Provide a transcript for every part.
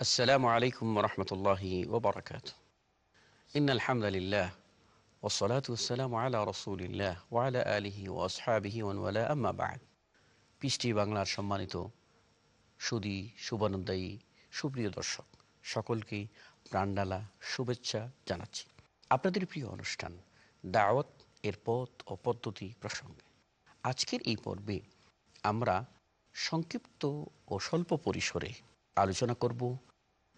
السلام عليكم ورحمة الله وبركاته إن الحمد لله والصلاة والسلام على رسول الله وعلى آله وأصحابه ومن والاه أما بعد পিসটি বাংলার সম্মানিত সুদী শুভানন্দায়ী সুপ্রিয় দর্শক সকলকে প্রাণডালা শুভেচ্ছা জানাচ্ছি আপনাদের প্রিয় অনুষ্ঠান দাওয়াত এর পথ ও পদ্ধতি প্রসঙ্গে আজকের এই পর্বে আমরা সংক্ষিপ্ত ও স্বল্প পরিসরে আলোচনা করব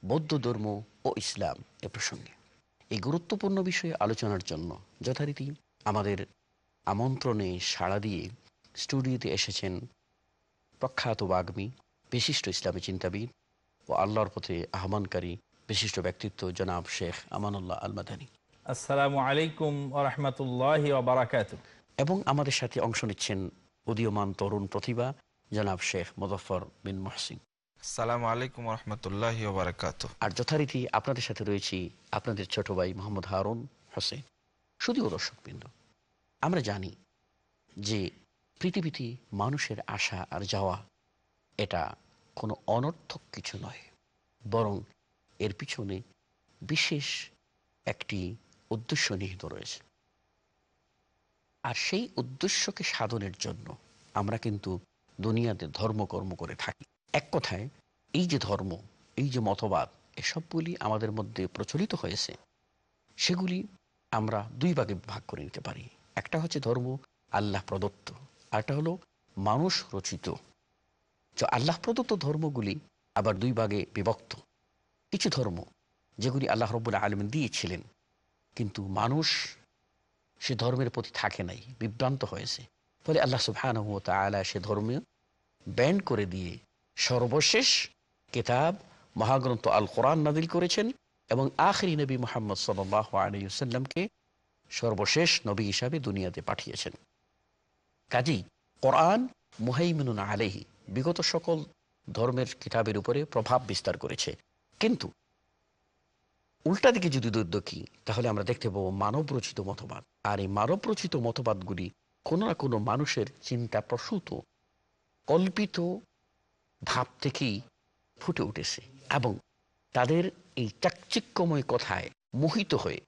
বৌদ্ধ ধর্ম ও ইসলাম এ প্রসঙ্গে। এই গুরুত্বপূর্ণ বিষয়ে আলোচনার জন্য যথারীতি আমাদের আমন্ত্রণে সাড়া দিয়ে স্টুডিওতে এসেছেন প্রখ্যাত বাগ্মী বিশিষ্ট ইসলামী চিন্তাবিদ ও আল্লাহর পথে আহ্বানকারী বিশিষ্ট ব্যক্তিত্ব জনাব শেখ আমানুল্লাহ আলমাদানী। আসসালামু আলাইকুম ওরহমতুল্লাহ বারাকাত এবং আমাদের সাথে অংশ নিচ্ছেন উদীয়মান তরুণ প্রতিভা জনাব শেখ মুজফর বিন মহসিন। সালাম আলাইকুম রহমতুল্লাহ বারকাত আর যথারীতি আপনাদের সাথে রয়েছি আপনাদের ছোট ভাই মোহাম্মদ হারুন হোসেন। শুধুও দর্শকবৃন্দ, আমরা জানি যে পৃথিবীতে মানুষের আসা আর যাওয়া, এটা কোনো অনর্থক কিছু নয়, বরং এর পিছনে বিশেষ একটি উদ্দেশ্য নিহিত রয়েছে। আর সেই উদ্দেশ্যকে সাধনের জন্য আমরা কিন্তু দুনিয়াতে ধর্মকর্ম করে থাকি। এক কথায়, এই যে ধর্ম, এই যে মতবাদ, এসবগুলি আমাদের মধ্যে প্রচলিত হয়েছে। সেগুলি আমরা দুই ভাগে ভাগ করে নিতে পারি। একটা হচ্ছে ধর্ম, আল্লাহ প্রদত্ত। আরটা হলো মানুষ রচিত। যে আল্লাহ প্রদত্ত ধর্মগুলি আবার দুই ভাগে বিভক্ত। কিছু ধর্ম, যেগুলি আল্লাহ রব্বুল্লাহ আলমিন দিয়েছিলেন, কিন্তু মানুষ সে ধর্মের প্রতি থাকে নাই, বিভ্রান্ত হয়েছে। ফলে আল্লাহ তালা সে ধর্মে ব্যান করে দিয়ে সর্বশেষ কিতাব মহাগ্রন্থ আল কোরআন নাদিল করেছেন এবং আখরি নবী মোহাম্মদ সাল্লামকে সর্বশেষ নবী হিসাবে দুনিয়াতে পাঠিয়েছেন। কাজী কোরআন মুহাইমিনুন আলেহি বিগত সকল ধর্মের কিতাবের উপরে প্রভাব বিস্তার করেছে। কিন্তু উল্টা দিকে যদি দেখি, তাহলে আমরা দেখতে পাবো মানব রচিত মতবাদ। আর এই মানব রচিত মতবাদগুলি কোনো না কোনো মানুষের চিন্তা প্রসূত, কল্পিত ধাপ থেকেই ফুটে উঠেছে এবং তাদের এই চাকচিক্যময় কথায় মোহিত হয়ে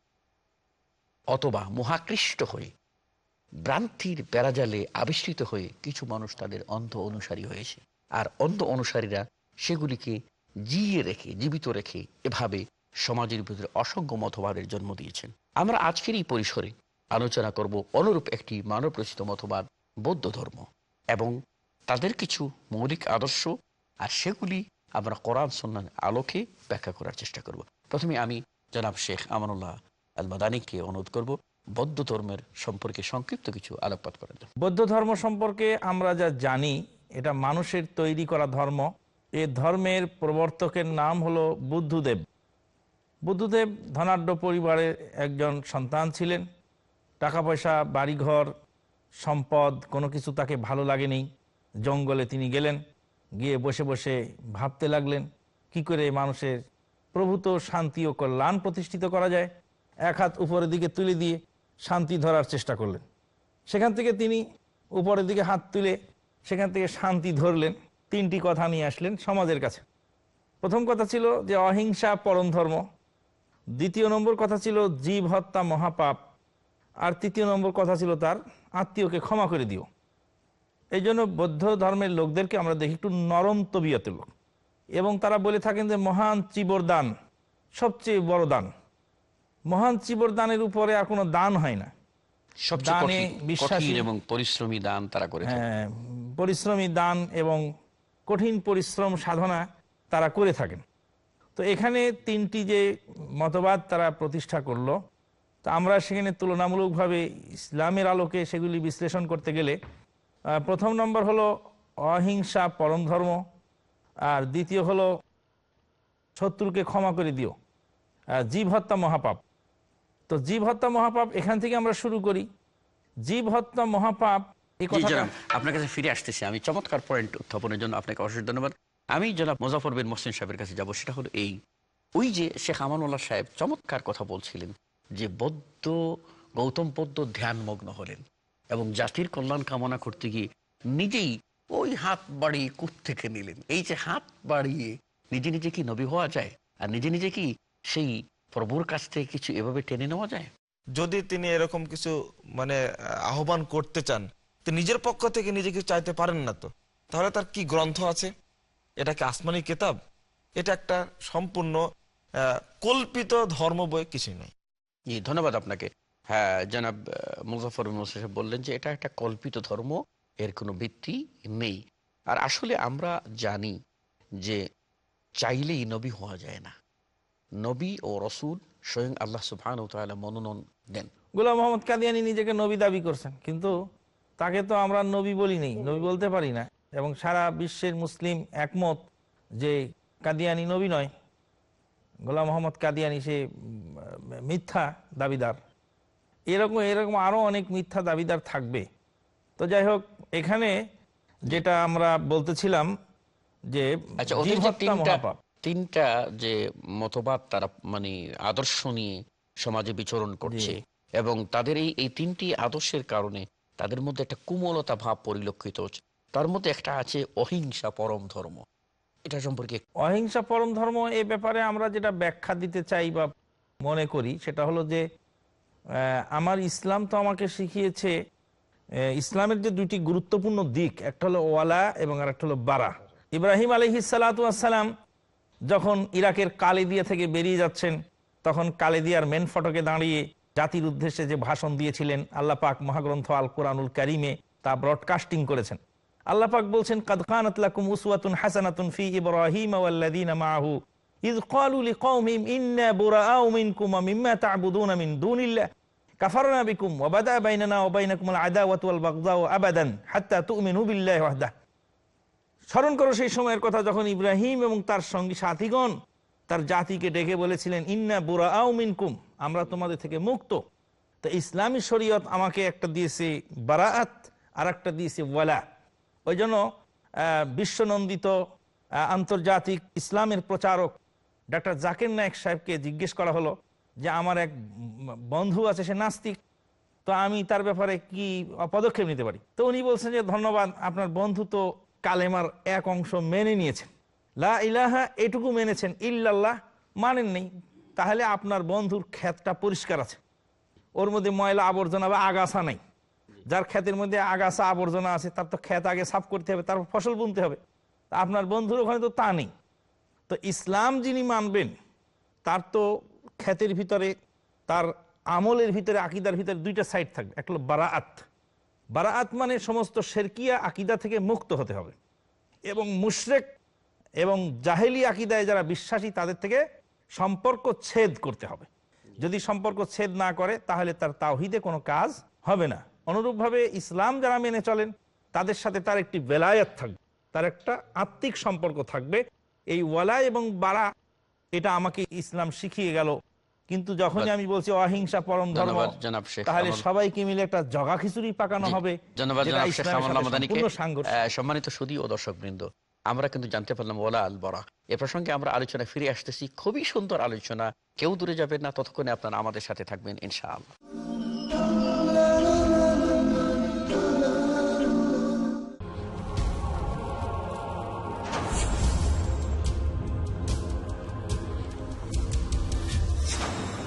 অথবা মহাকৃষ্ট হয়ে ভ্রান্তির বেড়াজালে আবিষ্কৃত হয়ে কিছু মানুষ তাদের অন্ধ অনুসারী হয়েছে। আর অন্ধ অনুসারীরা সেগুলিকে জিয়ে রেখে, জীবিত রেখে এভাবে সমাজের ভিতরে অসংখ্য মতবাদের জন্ম দিয়েছেন। আমরা আজকের এই পরিসরে আলোচনা করব অনুরূপ একটি মানব রচিত মতবাদ বৌদ্ধ ধর্ম এবং তাদের কিছু মৌলিক আদর্শ আর সেগুলি আমরা কোরআন সন্ন্যান আলোকে ব্যাখ্যা করার চেষ্টা করব। প্রথমে আমি জনাব শেখ আমানুল্লাহ আল মাদানিকে অনুরোধ করব, বৌদ্ধ ধর্মের সম্পর্কে সংক্ষিপ্ত কিছু আলোকপাত করার জন্য। বৌদ্ধ ধর্ম সম্পর্কে আমরা যা জানি, এটা মানুষের তৈরি করা ধর্ম। এ ধর্মের প্রবর্তকের নাম হলো বুদ্ধদেব। বুদ্ধদেব ধনাঢ্য পরিবারের একজন সন্তান ছিলেন। টাকা পয়সা, বাড়িঘর, সম্পদ, কোনো কিছু তাকে ভালো লাগেনি। জঙ্গলে তিনি গেলেন, গিয়ে বসে বসে ভাবতে লাগলেন, কি করে মানুষের প্রভূত শান্তি ও কল্যাণ প্রতিষ্ঠিত করা যায়? এক হাত উপরের দিকে তুলে দিয়ে শান্তি ধরার চেষ্টা করলেন। সেখান থেকে তিনি উপরের দিকে হাত তুলে সেখান থেকে শান্তি ধরলেন, তিনটি কথা নিয়ে আসলেন সমাজের কাছে। প্রথম কথা ছিল যে অহিংসা পরম ধর্ম। দ্বিতীয় নম্বর কথা ছিল জীব হত্যা মহাপাপ। আর তৃতীয় নম্বর কথা ছিল তার, আত্মীয়কে ক্ষমা করে দিও। এই জন্য বৌদ্ধ ধর্মের লোকদেরকে আমরা দেখি একটু নরম তবিয়তের লোক। এবং তারা বলে থাকেন যে মহান চিবর দান সবচেয়ে বড় দান। মহান চিবর দানের উপরে আর কোনো দান হয় না। দানে বিশ্বাসী। এবং পরিশ্রমী দান তারা করে হ্যাঁ, পরিশ্রমী দান এবং কঠিন পরিশ্রম সাধনা তারা করে থাকেন। তো এখানে তিনটি যে মতবাদ তারা প্রতিষ্ঠা করল। তো আমরা সেখানে তুলনামূলকভাবে ইসলামের আলোকে সেগুলি বিশ্লেষণ করতে গেলে প্রথম নম্বর হলো অহিংসা পরম ধর্ম। আর দ্বিতীয় হলো শত্রুকে ক্ষমা করে দিও। জীব হত্যা মহাপাপ। তো জীব হত্যা মহাপাপ এখান থেকে আমরা শুরু করি। জীব হত্যা মহাপাপ আপনার কাছে ফিরে আসতেছি। আমি চমৎকার পয়েন্ট উত্থাপনের জন্য আপনাকে অশেষ ধন্যবাদ। আমি জনাব মুজাফর বিন মোসিন সাহেবের কাছে যাব। সেটা হলো এই। ওই যে শেখ আমানুল্লাহ সাহেব চমৎকার কথা বলছিলেন যে বৌদ্ধ গৌতম পদ্ম ধ্যানমগ্ন হলেন। এবং জাতির কল্যাণ কামনা করতে গিয়ে নিজেই ওই হাত বাড়িয়ে কুত থেকে নিলেন? এই যে হাত বাড়িয়ে নিজে নিজে কি নবী হওয়া যায়? আর নিজে নিজে কি সেই প্রভুর কাছ থেকে কিছু এভাবে টেনে নেওয়া যায়? যদি তিনি এরকম কিছু মানে আহ্বান করতে চান তো নিজের পক্ষ থেকে নিজেকে চাইতে পারেন না তো? তাহলে তার কি গ্রন্থ আছে? এটা কি আসমানি কেতাব? এটা একটা সম্পূর্ণ কল্পিত ধর্ম বই কিছুই নয় ধন্যবাদ আপনাকে। হ্যাঁ জনাব মুজাফর সাহেব বললেন যে এটা একটা কল্পিত ধর্ম, এর কোনো ভিত্তি নেই। আর আসলে আমরা জানি যে চাইলেই নবী হওয়া যায় না। নবী ও রসুল স্বয়ং আল্লাহ ও মনোনয়ন দেন। গোলাম মোহাম্মদ কাদিয়ানি নিজেকে নবী দাবি করছেন, কিন্তু তাকে তো আমরা নবী বলি নেই, নবী বলতে পারি না। এবং সারা বিশ্বের মুসলিম একমত যে কাদিয়ানি নবী নয়। গোলাম মোহাম্মদ কাদিয়ানি সে মিথ্যা দাবিদার। এরকম এরকম আরও অনেক মিথ্যা দাবিদার থাকবে। তো যাই হোক এখানে যেটা আমরা বলতেছিলাম যে আচ্ছা তিনটা যে মতবাদ তারা মানে আদর্শ নিয়ে সমাজে বিচরণ করছে এবং তাদের এই এই তিনটি আদর্শের কারণে তাদের মধ্যে একটা কুমলতা ভাব পরিলক্ষিত হচ্ছে। তার মধ্যে একটা আছে অহিংসা পরম ধর্ম। এটা সম্পর্কে অহিংসা পরম ধর্ম এ ব্যাপারে আমরা যেটা ব্যাখ্যা দিতে চাই বা মনে করি সেটা হলো যে আমার ইসলাম তো আমাকে শিখিয়েছে ইসলামের যে দুইটি গুরুত্বপূর্ণ দিক, একটা হলো ওয়ালা এবং আর একটা হলো বারা। ইব্রাহিম আলহিসাল্লাম যখন ইরাকের কালেদিয়া থেকে বেরিয়ে যাচ্ছেন, তখন কালেদিয়ার মেন ফটকে দাঁড়িয়ে জাতির উদ্দেশ্যে যে ভাষণ দিয়েছিলেন, আল্লাহ পাক মহাগ্রন্থ আল কোরআনুল কারিমে তা ব্রডকাস্টিং করেছেন। আল্লাহ পাক বলছেন, কাদ কানাত লাকুম উসওয়াতুন হাসানাতুন ফি ইব্রাহিম ওয়াল্লাযীনা মাআহু। ইয ক্বালু লিকাওমিহিম ইন্না বুরাআউ মিনকুম ওয়া মিম্মা তা'বুদুনা মিন দুনিল্লাহ কাফারনা বিকুম ওয়া বাদা বাইনানা ওয়া বাইনাকুমুল আদাওয়াতু ওয়াল বাগদাউ আবাদান হাত্তা তু'মিনু বিল্লাহি ওয়াহদাহ স্মরণ করো সেই সময়ের কথা যখন ইব্রাহিম এবং তার সঙ্গী সাথীগণ তার জাতিকে ডেকে বলেছিলেন, ইন্না বুরা আউ মিনকুম, আমরা তোমাদের থেকে মুক্ত। তো ইসলামী শরীয়ত আমাকে একটা দিয়েছে বারাআত আর একটা দিয়েছে ওয়ালা। ওই জন্য বিশ্বনন্দিত আন্তর্জাতিক ইসলামের প্রচারক ডক্টর জাকির নায়ক সাহেবকে জিজ্ঞেস করা হলো যে, আমার এক বন্ধু আছে, সে নাস্তিক, তো আমি তার ব্যাপারে কি পদক্ষেপ নিতে পারি? তো উনি বলছেন যে, ধন্যবাদ, আপনার বন্ধু তো কালেমার এক অংশ মেনে নিয়েছেন। লা ইলাহা এটুকু মেনেছেন, ইল্লাল্লাহ মানেন নেই তাহলে আপনার বন্ধুর ক্ষেতটা পরিষ্কার আছে। ওর মধ্যে ময়লা আবর্জনা বা আগাছা নাই। যার ক্ষেতের মধ্যে আগাছা আবর্জনা আছে, তার তো ক্ষেত আগে সাফ করতে হবে, তারপর ফসল বুনতে হবে। আপনার বন্ধুর ওখানে তো তা নেই। তো ইসলাম যিনি মানবেন, তার তো ক্ষেতের ভিতরে, তার আমলের ভিতরে, আকিদার ভিতরে দুইটা সাইড থাকবে। একটা হলো বারাআত। বারাআত মানে সমস্ত শেরকিয়া আকিদা থেকে মুক্ত হতে হবে। এবং মুশরেক এবং জাহেলি আকিদায় যারা বিশ্বাসী, তাদের থেকে সম্পর্ক ছেদ করতে হবে। যদি সম্পর্ক ছেদ না করে, তাহলে তার তাওহিদে কোনো কাজ হবে না। অনুরূপভাবে ইসলাম যারা মেনে চলেন, তাদের সাথে তার একটি বেলায়াত থাকবে। তার একটা আত্মিক সম্পর্ক থাকবে। এই ওয়ালা এবং বারা এটা আমাকে ইসলাম শিখিয়ে গেল। কিন্তু যখনই আমি বলছি অহিংসা পরম ধর্ম তাহলে সবাইকে মিলে একটা জগা খিচুড়ি পাকানো হবে সম্মানিত সুদী ও দর্শক বৃন্দ আমরা কিন্তু জানতে পারলাম ওলা আল বরা। এ প্রসঙ্গে আমরা আলোচনা ফিরে আসতেছি। খুবই সুন্দর আলোচনা। কেউ দূরে যাবেন না ততক্ষণে আপনারা আমাদের সাথে থাকবেন ইনশাআল্লাহ।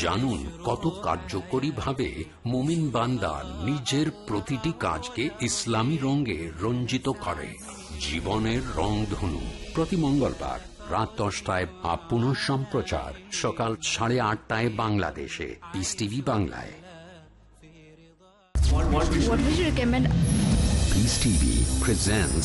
জানুন কত কার্যকরী ভাবে মোমিন বান্দা নিজের প্রতিটি কাজকে ইসলামী রঙে রঞ্জিত করে জীবনের রংধনু প্রতি মঙ্গলবার রাত দশটায় বা পুনঃ সম্প্রচার সকাল সাড়ে আটটায় বাংলাদেশে পিস টিভি বাংলায় What would you recommend? Peace TV presents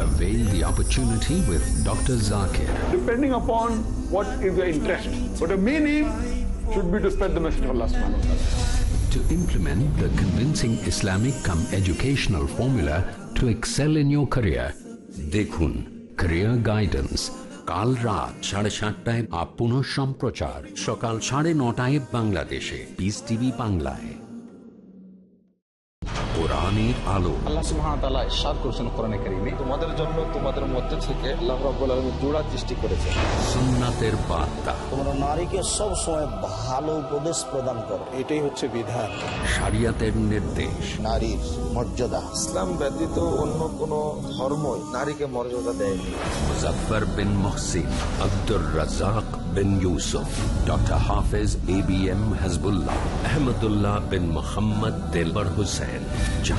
Avail the opportunity with Dr. Zakir. Depending upon what is your interest. But the main aim should be to spread the message of Allah subhanahu wa ta'ala. To implement the convincing Islamic come educational formula to excel in your career. দেখুন Career Guidance কাল রাত সাড়ে সাতটায় up পুনঃ সম্প্রচার সকাল সাড়ে নটায় বাংলাদেশে পিস টিভি বাংলায় কোরআনের আলো। আল্লাহ করেছেন কোরআনে কারীমে তোমাদের জন্য তোমাদের মধ্যে থেকে আল্লাহ রাব্বুল আলামিন জোড়া সৃষ্টি করেছেন। সুন্নাতের বার্তা। তোমরা নারীকে সব সময় ভালো উপদেশ প্রদান করো। এটাই হচ্ছে বিধান। শরিয়াতের নির্দেশ। নারীর মর্যাদা। ইসলাম ব্যতীত অন্য কোন ধর্মই নারীকে মর্যাদা দেয়নি। Muzaffar bin Mohsin Abdur Razzak bin Yusuf doctor Hafez A B M Hizbullah Ahmadullah bin Mohammad Delwar Hossain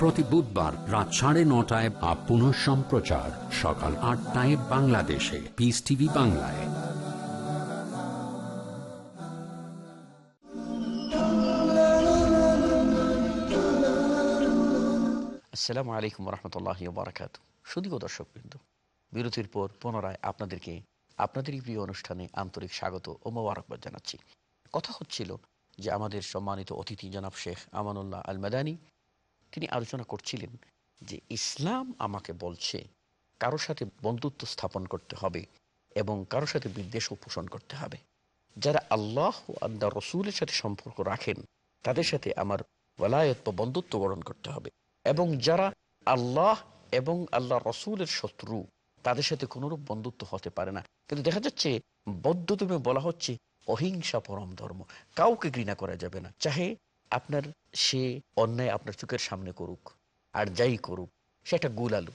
প্রতি বুধবার রাত সাড়ে নটায় বা পুনঃ সম্প্রচার সকাল আটটায় বাংলাদেশে। পিস টিভি বাংলায়। আসসালামু আলাইকুম রহমতুল্লাহ বারাকাত শুধুও দর্শক বিন্দু বিরতির পর পুনরায় আপনাদেরকে আপনাদের এই প্রিয় অনুষ্ঠানে আন্তরিক স্বাগত ও মোবারকবাদ জানাচ্ছি। কথা হচ্ছিল যে আমাদের সম্মানিত অতিথি জনাব শেখ আমানুল্লাহ আল তিনি আলোচনা করছিলেন যে ইসলাম আমাকে বলছে কারও সাথে বন্ধুত্ব স্থাপন করতে হবে এবং কারও সাথে বিদ্বেষ পোষণ করতে হবে। যারা আল্লাহ আল্লাহ রসুলের সাথে সম্পর্ক রাখেন, তাদের সাথে আমার ওলায়ত বা বন্ধুত্ব গঠন করতে হবে। এবং যারা আল্লাহ এবং আল্লাহ রসুলের শত্রু, তাদের সাথে কোনোরূপ বন্ধুত্ব হতে পারে না। কিন্তু দেখা যাচ্ছে, বৌদ্ধ ধর্মে বলা হচ্ছে, অহিংসা পরম ধর্ম। কাউকে ঘৃণা করা যাবে না। চাহে আপনার সে অন্যায় আপনার চোখের সামনে করুক আর যাই করুক, সে একটা সেটা গুলালু।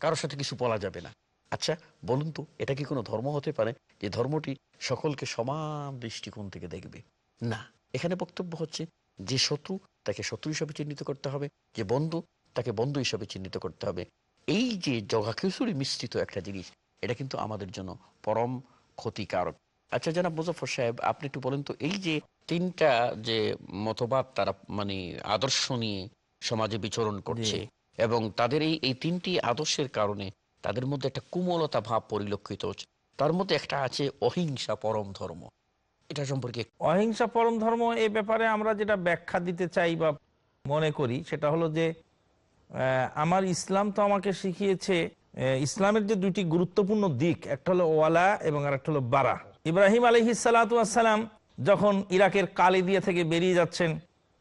কারোর সাথে কিছু বলা যাবে না। আচ্ছা বলুন তো, এটা কি কোনো ধর্ম হতে পারে যে ধর্মটি সকলকে সমান দৃষ্টিকোণ থেকে দেখবে? না। এখানে বক্তব্য হচ্ছে যে শত্রু তাকে শত্রু হিসাবে চিহ্নিত করতে হবে, যে বন্ধু তাকে বন্ধু হিসাবে চিহ্নিত করতে হবে। এই যে জগাখিচুড়ি মিশ্রিত একটা জিনিস, এটা কিন্তু আমাদের জন্য পরম ক্ষতিকারক। আচ্ছা জানাব মুজফর সাহেব, আপনি একটু বলেন তো, এই যে তিনটা যে মতবাদ তারা মানে আদর্শ নিয়ে সমাজে বিচরণ করছে এবং তাদের এই এই তিনটি আদর্শের কারণে তাদের মধ্যে একটা কুমলতা ভাব পরিলক্ষিত হচ্ছে। তার মধ্যে একটা আছে অহিংসা পরম ধর্ম। এটা সম্পর্কে অহিংসা পরম ধর্ম এ ব্যাপারে আমরা যেটা ব্যাখ্যা দিতে চাই বা মনে করি সেটা হলো যে আমার ইসলাম তো আমাকে শিখিয়েছে ইসলামের যে দুইটি গুরুত্বপূর্ণ দিক একটা হলো ওয়ালা এবং আর একটা হলো বারা। ইব্রাহিম আলহি সালাম যখন ইরাকের কালেদিয়া থেকে বেরিয়ে যাচ্ছেন,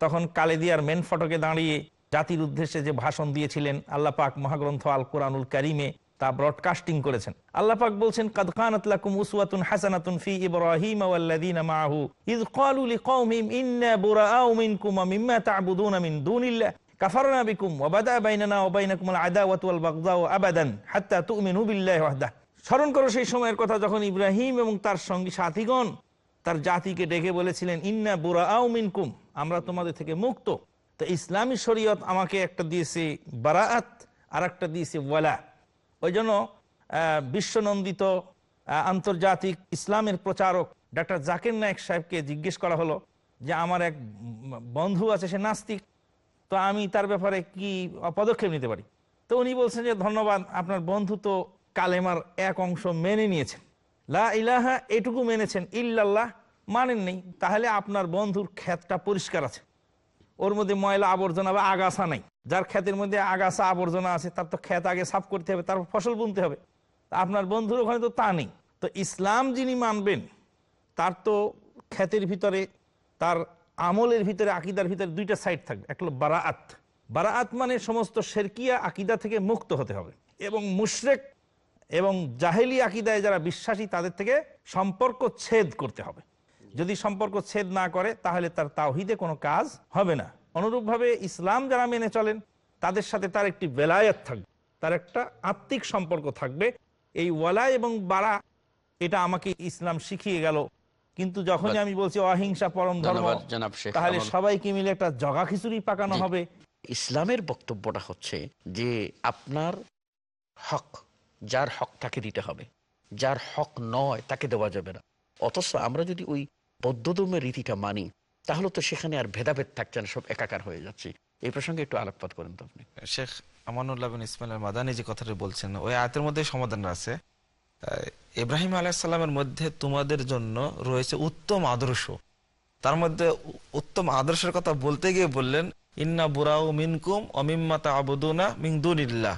তখন কালেদিয়ার মেন ফটকে দাঁড়িয়ে জাতির উদ্দেশ্যে যে ভাষণ দিয়েছিলেন আল্লাহ পাক মহাগ্রন্থ আল কোরআনুল কারিমে, তা ব্রডকাস্টিং করেছেন। আল্লাহ পাক বলছেন, কাদ স্মরণ করো সেই সময়ের কথা, যখন ইব্রাহিম এবং তার সঙ্গী সাথীগণ তার জাতিকে ডেকে বলেছিলেন, ইন্না বুরা আও মিনকুম, আমরা তোমাদের থেকে মুক্ত। তো ইসলামী শরীয়ত আমাকে একটা দিয়েছে বারাআত আর একটা দিয়েছে ওয়ালা। ওই জন্য বিশ্বনন্দিত আন্তর্জাতিক ইসলামের প্রচারক ডাক্তার জাকির নায়ক সাহেবকে জিজ্ঞেস করা হলো যে, আমার এক বন্ধু আছে, সে নাস্তিক। তো আমি তার ব্যাপারে কি পদক্ষেপ নিতে পারি? তো উনি বলছেন যে, ধন্যবাদ, আপনার বন্ধু তো কালেমার এক অংশ মেনে নিয়েছেন। লা ইলাহা এটুকু মেনেছেন, ইল্লাল্লাহ মানেন নেই। তাহলে আপনার বন্ধুর ক্ষেতটা পরিষ্কার আছে। ওর মধ্যে ময়লা আবর্জনা বা আগাছা নাই। যার ক্ষেতের মধ্যে আগাছা আবর্জনা আছে, তার তো ক্ষেত আগে সাফ করতে হবে, তারপর ফসল বুনতে হবে। আপনার বন্ধুর ওখানে তো তা নেই। তো ইসলাম যিনি মানবেন, তার তো ক্ষেতের ভিতরে, তার আমলের ভিতরে, আকিদার ভিতরে দুইটা সাইড থাকবে। একটা হলো বারাআত। বারাআত মানে সমস্ত শেরকিয়া আকিদা থেকে মুক্ত হতে হবে। এবং মুশরেক এবং জাহেলি আকিদায় যারা বিশ্বাসী তাদের থেকে সম্পর্ক ছেদ করতে হবে। যদি সম্পর্ক ছেদ না করে তাহলে তার তাওহিদে কোনো কাজ হবে না। অনুরূপভাবে ইসলাম যারা মেনে চলেন তাদের সাথে তার একটি বেলায়াত থাকবে। তার একটা আত্মিক সম্পর্ক থাকবে। এই ওয়ালা এবং বাড়া এটা আমাকে ইসলাম শিখিয়ে গেল। কিন্তু যখনই আমি বলছি অহিংসা পরম ধর্ম ধন্যবাদ তাহলে সবাইকে মিলে একটা জগা খিচুড়ি পাকানো হবে। ইসলামের বক্তব্যটা হচ্ছে যে আপনার হক যার হক তাকে দিতে হবে। যার হক নয়, তাকে দেওয়া যাবে না। অথচ আমরা যদি ওই বৌদ্ধধর্মের রীতিটা মানি, তাহলে তো সেখানে আর ভেদাভেদ থাকছে না, সব একাকার হয়ে যাচ্ছে। এই প্রসঙ্গে একটু আলোকপাত করেন তো আপনি। শেখ আমানুল্লাহ ইসমাইল মাদানি যে কথাটা বলছেন, ওই আয়াতের মধ্যে সমাধান আছে। ইব্রাহিম আলাহিসাল্লামের মধ্যে তোমাদের জন্য রয়েছে উত্তম আদর্শ। তার মধ্যে উত্তম আদর্শের কথা বলতে গিয়ে বললেন, ইন্না বুরাউ মিনকুম অমিম্মাতা আবুদুনা মিংদুনিল্লাহ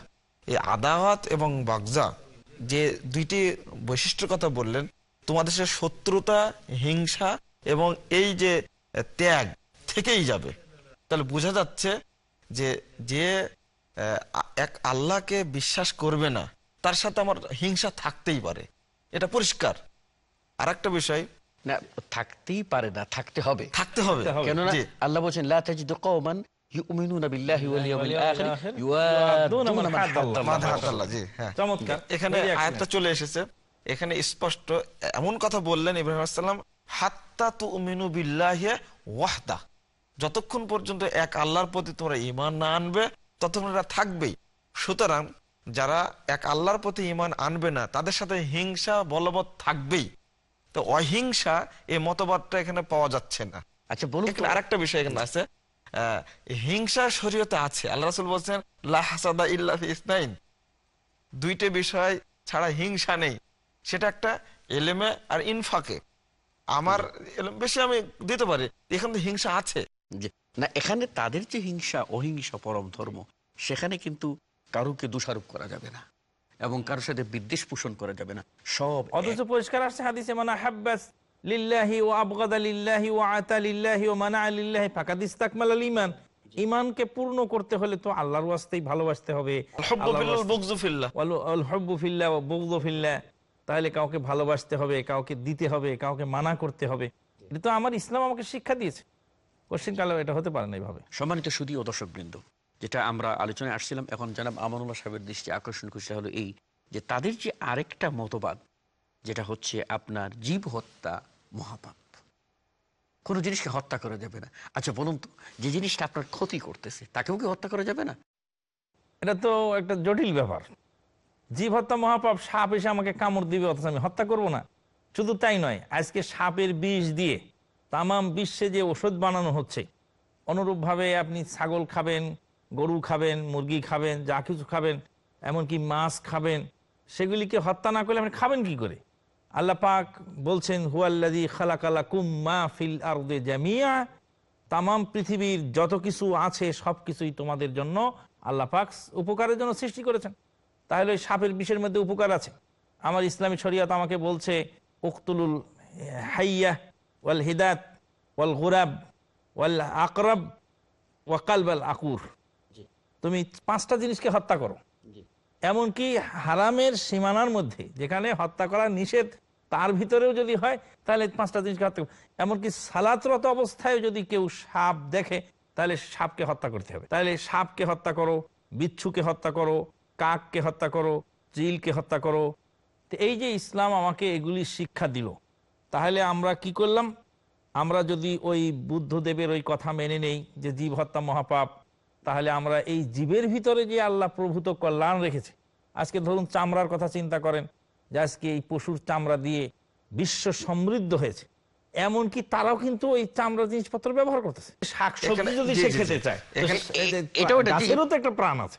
এই আদাওয়াত এবং বাগজা যে দুইটি বৈশিষ্ট্যের কথা বললেন তোমাদের সে শত্রুতা হিংসা এবং এই যে আহ, ত্যাগ থেকেই যাবে। তাহলে বোঝা যাচ্ছে যে যে এক আল্লাহকে বিশ্বাস করবে না তার সাথে আমার হিংসা থাকতেই পারে। এটা পরিষ্কার। আর একটা বিষয়। না থাকতেই পারে না থাকতে হবে। থাকতে হবে। কেননা আল্লাহ বলছেন হ্যাঁ। চমৎকার। এখানে আয়াতটা চলে এসেছে। এখানে স্পষ্ট এমন কথা বললেন ইব্রাহিম আসসালাম হাত্তা তু উমিনু বিল্লাহি ওয়াহদা। যতক্ষণ পর্যন্ত এক আল্লাহর প্রতি তোমরা ইমান না আনবে ততক্ষণ এটা থাকবেই। সুতরাং যারা এক আল্লাহর প্রতি ইমান আনবে না তাদের সাথে হিংসা বলবৎ থাকবেই। তো অহিংসা এই মতবাদটা এখানে পাওয়া যাচ্ছে না। আচ্ছা বলুন আরেকটা বিষয় এখানে আছে। হিংসা শরীয়তে আছে। আল্লাহ রাসূল বলছেন লা হাসাদা ইল্লা ইসনাইন। দুইটা বিষয় ছাড়া হিংসা নেই। সেটা একটা এলেমে আর ইনফাকে। আমার বেশি আমি দিতে পারি। এখানে তো হিংসা আছে। যে না এখানে তাদের যে হিংসা অহিংসা পরম ধর্ম সেখানে কিন্তু কারুকে দোষারোপ করা যাবে না এবং কারোর সাথে বিদ্বেষ পোষণ করা যাবে না। সব অথচ পরিষ্কার আসছে হাদিসে মানে হাব্বাস লিল্লাহি ও আবগাদা লিল্লাহি ও আতা লিল্লাহি ও মানা লিল্লাহি ফাকাদ ইস্তাকমাল আল ইমান ইমানকে পূর্ণ করতে হলে তো আল্লাহর ওয়াস্তেই ভালোবাসতে হবে। তাহলে কাউকে ভালোবাসতে হবে কাউকে দিতে হবে কাউকে মানা করতে হবে। এটা তো আমার ইসলাম আমাকে শিক্ষা দিয়েছে। কোশ্চিন এটা হতে পারে না এইভাবে সম্মানিত সুদী ও দর্শক বৃন্দ যেটা আমরা আলোচনায় আসছিলাম এখন জানাব আমানুল্লাহ সাহেবের দৃষ্টি আকর্ষণ করছে হলো এই যে তাদের যে আরেকটা মতবাদ যেটা হচ্ছে আপনার জীব হত্যা মহাপাপ। কোনো জিনিসকে হত্যা করা যাবে না। আচ্ছা বলুন তো, যে জিনিসটা আপনার ক্ষতি করতেছে, তাকেও কি হত্যা করা যাবে না? এটা তো একটা জটিল ব্যাপার। জীব হত্যা, মহাপাপ, সাপ এসে আমাকে কামড় দিবে, অথচ আমি হত্যা করব না। শুধু তাই নয়, আজকে সাপের বিষ দিয়ে তামাম বিশ্বে যে ওষুধ বানানো হচ্ছে, অনুরূপভাবে আপনি ছাগল খাবেন, গরু খাবেন, মুরগি খাবেন, যা কিছু খাবেন, এমনকি মাছ খাবেন, সেগুলিকে হত্যা না করলে আপনি খাবেন কি করে? আল্লাহ পাক বলছেন হুয়াল্লাদি খালাকালা কুম মা ফিল আরদে জামিয়া তামাম পৃথিবীর যত কিছু আছে সব কিছুই তোমাদের জন্য আল্লাহ পাক উপকারের জন্য সৃষ্টি করেছেন। তাহলে ওই সাপের বিষের মধ্যে উপকার আছে। আমার ইসলামী শরিয়াত আমাকে বলছে উকতুলুল হাইয়া ওয়াল হিদাত ওয়াল গুরাব ওয়াল আকরব ওয়াকালবাল আকুর। তুমি পাঁচটা জিনিসকে হত্যা করো। এমনকি হারামের সীমানার মধ্যে যেখানে হত্যা করা নিষেধ তার ভিতরেও যদি হয়, তাহলে পাঁচটা জিনিসকে হত্যা। এমনকি সালাতরত অবস্থায় যদি কেউ সাপ দেখে, তাহলে সাপকে হত্যা করতে হবে। তাহলে সাপকে হত্যা করো, বিচ্ছুকে হত্যা করো, কাককে হত্যা করো চিলকে হত্যা করো। তো এই যে ইসলাম আমাকে এগুলি শিক্ষা দিল, তাহলে আমরা কি করলাম? আমরা যদি ওই বুদ্ধদেবের ওই কথা মেনে নেই যে জীব হত্যা মহাপাপ, তাহলে আমরা এই জীবের ভিতরে যে আল্লাহ প্রভূত কল্যাণ রেখেছে, আজকে ধরুন চামড়ার কথা চিন্তা করেন যে আজকে এই পশুর চামড়া দিয়ে বিশ্ব সমৃদ্ধ হয়েছে এমনকি তারাও কিন্তু ওই চামড়া জিনিসপত্র ব্যবহার করতেছে। শাকসবজি যদি সে খেতে চায় তো একটা- গাছেরও তো একটা প্রাণ আছে।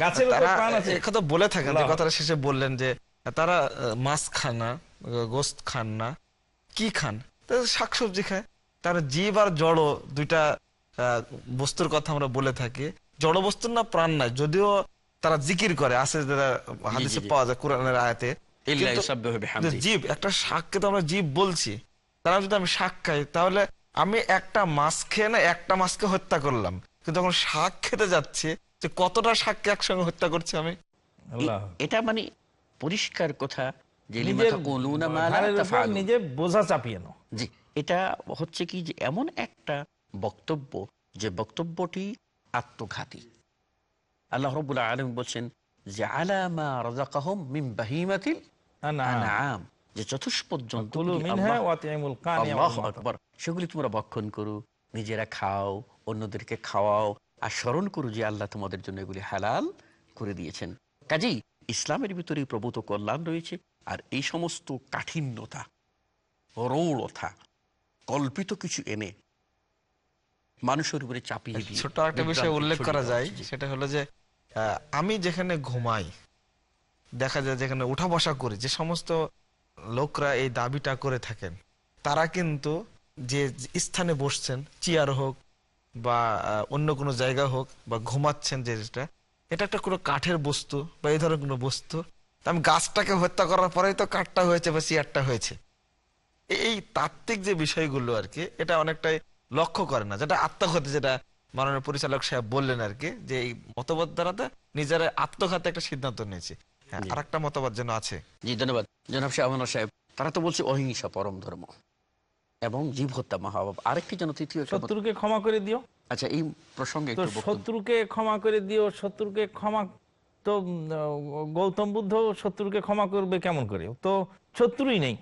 গাছেরও প্রাণ আছে। কথা বলে থাকেন কথাটা শেষে বললেন যে তারা মাছ খান না গোস্ত খান না কি খান? শাকসবজি খায়। তার জীব আর জড় দুইটা আহ, বস্তুর কথা আমরা বলে থাকি। জড় বস্তুর না প্রাণ নাই। যদিও তারা জিকির করে আছে যারা হাদিসে পাওয়া যায় কোরআনের আয়াতে। জীব একটা শাককে তো আমরা জীব বলছি। তারা যদি আমি শাক খাই তাহলে আমি একটা মাছ খেয়ে না একটা মাছকে হত্যা করলাম। কিন্তু যখন শাক খেতে যাচ্ছে যে কতটা শাককে একসঙ্গে হত্যা করছি আমি? এটা মানে পরিষ্কার কথা। নিজে বোঝা চাপিয়ে নাও। জি এটা হচ্ছে কি যে এমন একটা বক্তব্য যে বক্তব্যটি আত্মঘাতী। আল্লাহ রবুল্লাহ আলম বলছেন যে আলামা রাজাকাহম মিন বাহিমাতিল আনআম। যে চতুষ্পদ জন্তু সেগুলি তোমরা ভক্ষণ করো নিজেরা খাও অন্যদেরকে খাওয়াও আর স্মরণ করো যে আল্লাহ তোমাদের জন্য এগুলি হালাল করে দিয়েছেন। কাজেই ইসলামের ভিতরে প্রভূত কল্যাণ রয়েছে আর এই সমস্ত কাঠিন্যতা রৌড়তা কল্পিত কিছু এনে মানুষের উপরে চাপিয়ে দিয়ে ছোট একটা বিষয় উল্লেখ করা যায় সেটা হলো যে আমি যেখানে ঘুমাই, দেখা যায় যেখানে উঠা বসা করি, যে সমস্ত লোকরা এই দাবিটা করে থাকেন, তারা কিন্তু যে স্থানে বসছেন, চেয়ার হোক বা অন্য কোনো জায়গা হোক বা ঘুমাচ্ছেন যেটা, এটা একটা কোনো কাঠের বস্তু বা এই ধরনের কোনো বস্তু। আমি গাছটাকে হত্যা করার পরেই তো কাঠটা হয়েছে বা চেয়ারটা হয়েছে। এই তাত্ত্বিক যে বিষয়গুলো আর কি, এটা অনেকটাই লক্ষ্য করে না, যেটা আত্মঘাতী, যেটা মাননীয় পরিচালক সাহেব বললেন আর কি যে এই মতবাদ দ্বারাতে নিজের আত্মঘাতে একটা সিদ্ধান্ত নিয়েছে। হ্যাঁ আর একটা মতবাদ যেন আছে। জি ধন্যবাদ। জনাব শাহবানা সাহেব তারা তো বলছে অহিংসা পরম ধর্ম এবং জীব হত্যা মহাভাব। আরেকটি যেন তৃতীয় শত্রুকে ক্ষমা করে দিও। আচ্ছা এই প্রসঙ্গে তো শত্রুকে ক্ষমা করে দিও শত্রুকে ক্ষমা তো গৌতম বুদ্ধ শত্রুকে ক্ষমা করবে কেমন করে তো শত্রুই নেই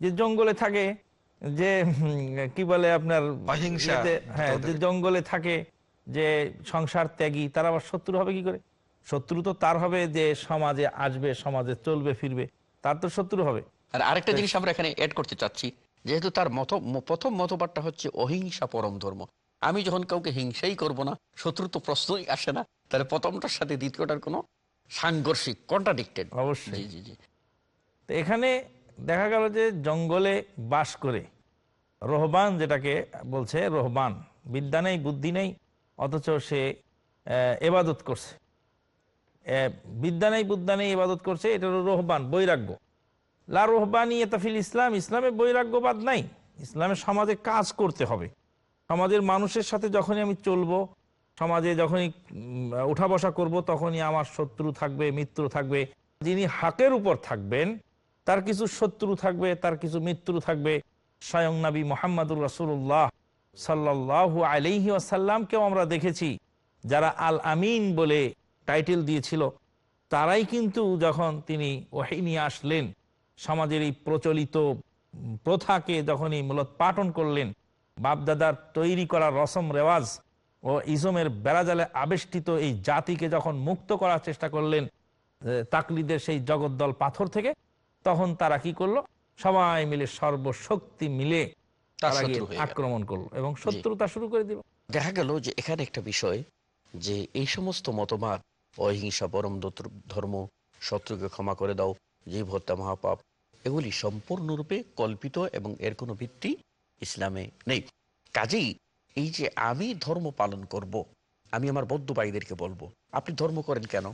যে জঙ্গলে থাকে যে কি বলে আপনার হ্যাঁ যে জঙ্গলে থাকে যে সংসার ত্যাগী তার আবার শত্রু হবে কি করে? শত্রু তো তার হবে যে সমাজে আসবে সমাজে চলবে ফিরবে তার তো শত্রু হবে। আর আরেকটা জিনিস আমরা এখানে অ্যাড করতে চাচ্ছি যেহেতু তার মত প্রথম মতবাদটা হচ্ছে অহিংসা পরম ধর্ম। আমি যখন কাউকে হিংসাই করব না শত্রু তো প্রশ্নই আসে না তাহলে প্রথমটার সাথে দ্বিতীয়টার কোনো সাংঘর্ষিক কন্ট্রাডিক্টেড অবশ্যই। জি জি জি। তো এখানে দেখা গেল যে জঙ্গলে বাস করে রোহবান যেটাকে বলছে, রোহবান। বিদ্যা নেই, বুদ্ধি নেই, অথচ সে এবাদত করছে। বিদ্যা নেই, বুদ্ধা নেই, এবাদত করছে, এটা রোহবান, বৈরাগ্য। লা রোহবানি এতাফিল ইসলাম, ইসলামে বৈরাগ্যবাদ নাই। ইসলামে সমাজে কাজ করতে হবে। সমাজের মানুষের সাথে যখনই আমি চলবো, সমাজে যখনই উঠা বসা করব, তখনই আমার শত্রু থাকবে, মিত্র থাকবে। যিনি হাকের উপর থাকবেন, তার কিছু শত্রু থাকবে, তার কিছু মিত্র থাকবে। স্বয়ং নবী মোহাম্মদুর রসুল্লাহ সাল্লাহ আলহি আসাল্লামকেও আমরা দেখেছি, যারা আল আমিন বলে টাইটেল দিয়েছিল। তারাই কিন্তু যখন তিনি ওয়াহি নিয়ে আসলেন, সমাজের এই প্রচলিত প্রথাকে যখনই মূলত পাঠন করলেন, বাপদাদার তৈরি করা রসম রেওয়াজ ও ইজমের বেড়াজালে আবেষ্টিত এই জাতিকে যখন মুক্ত করার চেষ্টা করলেন তাকলিদের সেই জগদ্দল পাথর থেকে, তখন তারা কি করল? সবাই মিলে সর্বশক্তি মিলে তারা। আক্রমণ করল এবং শত্রুতা শুরু করে দিল দেখা গেল যে এখানে একটা বিষয় যে এই সমস্ত মতবাদ অহিংসা পরম ধর্ম শত্রুকে ক্ষমা করে দাও জীব হত্যা মহাপাপ এগুলি সম্পূর্ণরূপে কল্পিত এবং এর কোনো ভিত্তি ইসলামে নেই কাজেই এই যে আমি ধর্ম পালন করব। আমি আমার বৌদ্ধ ভাইদেরকে বলব আপনি ধর্ম করেন কেন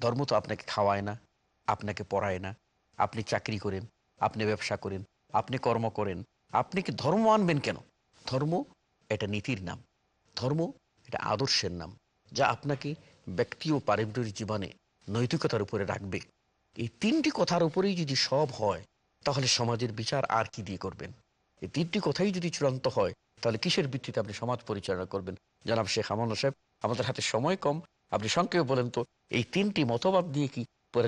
ধর্ম তো আপনাকে খাওয়ায় না আপনাকে পড়ায় না আপনি চাকরি করেন আপনি ব্যবসা করেন, আপনি কর্ম করেন, আপনি কি ধর্ম আনবেন কেন? ধর্ম এটা নীতির নাম। ধর্ম এটা আদর্শের নাম, যা আপনাকে ব্যক্তি ও পারিবারিক জীবনে নৈতিকতার উপরে রাখবে। এই তিনটি কথার উপরেই যদি সব হয়, তাহলে সমাজের বিচার আর কি দিয়ে করবেন? এই তিনটি কথাই যদি চূড়ান্ত হয়, তাহলে কিসের ভিত্তিতে আপনি সমাজ পরিচালনা করবেন? জনাব শেখ আমন সাহেব, আমাদের হাতে সময় কম। আপনি সংক্ষেপে বলেন তো, এই তিনটি মতবাদ দিয়ে কি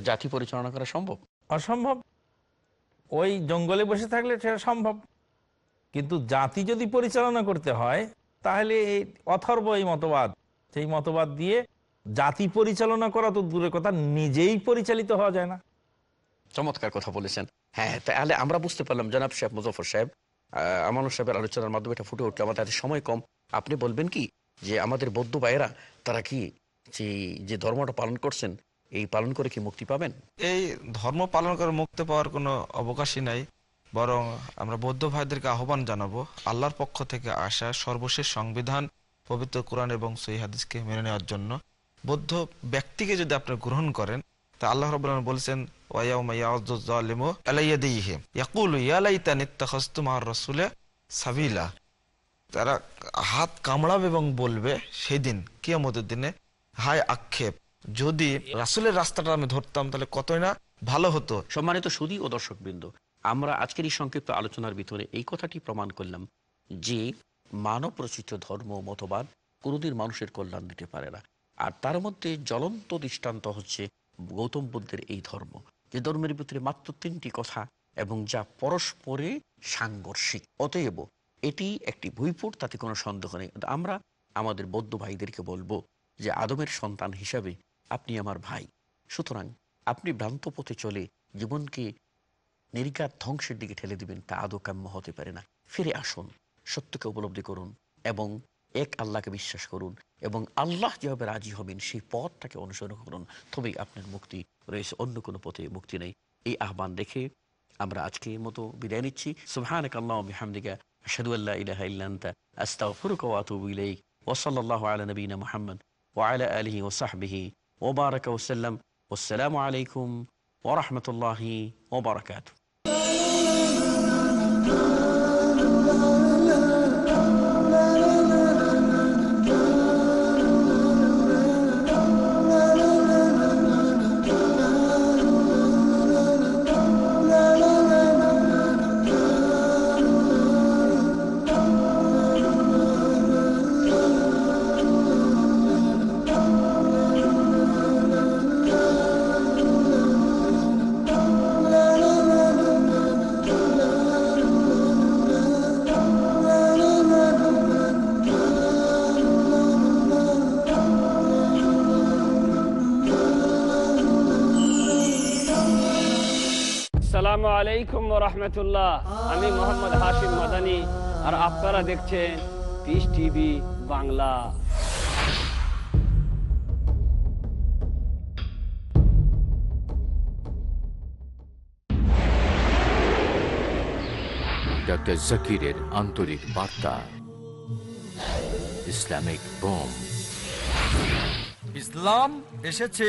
জাতি পরিচালনা করা সম্ভব? অসম্ভব। ওই জঙ্গলে বসে থাকলে সেটা সম্ভব। কিন্তু জাতি যদি পরিচালনা করতে হয়, তাহলে এই অথর্ব এই মতবাদ, সেই মতবাদ দিয়ে জাতি পরিচালনা করা তো দূরের কথা, নিজেই পরিচালিত হওয়া যায় না। চমৎকার কথা বলেছেন। হ্যাঁ তাহলে আমরা বুঝতে পারলাম, জনাব সাহেব মুজফর সাহেব আমানুর সাহেবের আলোচনার মাধ্যমে এটা ফুটে উঠল। আমাদের সময় কম। আপনি বলবেন কি যে আমাদের বৌদ্ধ ভাইয়েরা, তারা কি যে ধর্মটা পালন করছেন এই পালন করে কি মুক্তি পাবেন? এই ধর্ম পালন করে মুক্তি পাওয়ার কোনো অবকাশই নাই। বরং আমরা বৌদ্ধ ভাইদেরকে আহ্বান জানাব, আল্লাহর পক্ষ থেকে আসা সর্বশেষ সংবিধান, পবিত্র কোরআন এবং সহি হাদিসকে মেনে নেওয়ার জন্য। বৌদ্ধ ব্যক্তিকে যদি আপনি গ্রহণ করেন, তা আল্লাহ রব বলছেন সাবিলা। তারা হাত কামড়াবে এবং বলবে, সেদিন, কিয়ামতের দিনে হায় আক্ষেপ যদি রাসূলের রাস্তাটা আমি ধরতাম, তাহলে কতই না ভালো হতো। সম্মানিত সুদী ও দর্শকবৃন্দ, আমরা আজকের এই সংক্ষিপ্ত আলোচনার ভিতরে এই কথাটি প্রমাণ করলাম যে মানব রচিত ধর্ম মতবাদ কোনোদিন মানুষের কল্যাণ দিতে পারে না। আর তার মধ্যে জ্বলন্ত দৃষ্টান্ত হচ্ছে গৌতম বুদ্ধের এই ধর্ম। যে ধর্মের ভিতরে মাত্র তিনটি কথা এবং যা পরস্পরে সাংঘর্ষিক। অতএব এটি একটি ভুইপুট, তাতে কোনো সন্দেহ নেই। আমরা আমাদের বৌদ্ধ ভাইদেরকে বলব যে আদমের সন্তান হিসাবে আপনি আমার ভাই। সুতরাং আপনি ভ্রান্ত পথে চলে জীবনকে নির্ঘাত ধ্বংসের দিকে ঠেলে দিবেন তা আদৌ কাম্য হতে পারে না। ফিরে আসুন, সত্যকে উপলব্ধি করুন এবং এক আল্লাহকে বিশ্বাস করুন এবং আল্লাহ যেভাবে রাজি হবেন সেই পথটাকে অনুসরণ করুন। তবেই আপনার মুক্তি রয়েছে, অন্য কোনো পথে মুক্তি নেই। এই আহ্বান রেখে আমরা আজকে মতো বিদায় নিচ্ছি। সুবহানাক আল্লাহ বিহামদিকা, আশহাদু আল্লা ইলাহা ইল্লা আনতা, আস্তাগফিরুকা ওয়া আতুবু ইলাইক। ওয়া সাল্লাল্লাহু আলা নবিনা মুহাম্মদ ওয়া আলা আলিহি ওয়া সাহবিহি ওয়া বারাকা ওয়া সাল্লাম ওয়াসসালামু আলাইকুম আলাইকুম রহমতুল্লাহ। আমি মোহাম্মদ হাশিম মাদানি আর আপনারা দেখছেন পিস টিভি বাংলা। ডক্টর জাকিরের আন্তরিক বার্তা ইসলামিক বোম ইসলাম এসেছে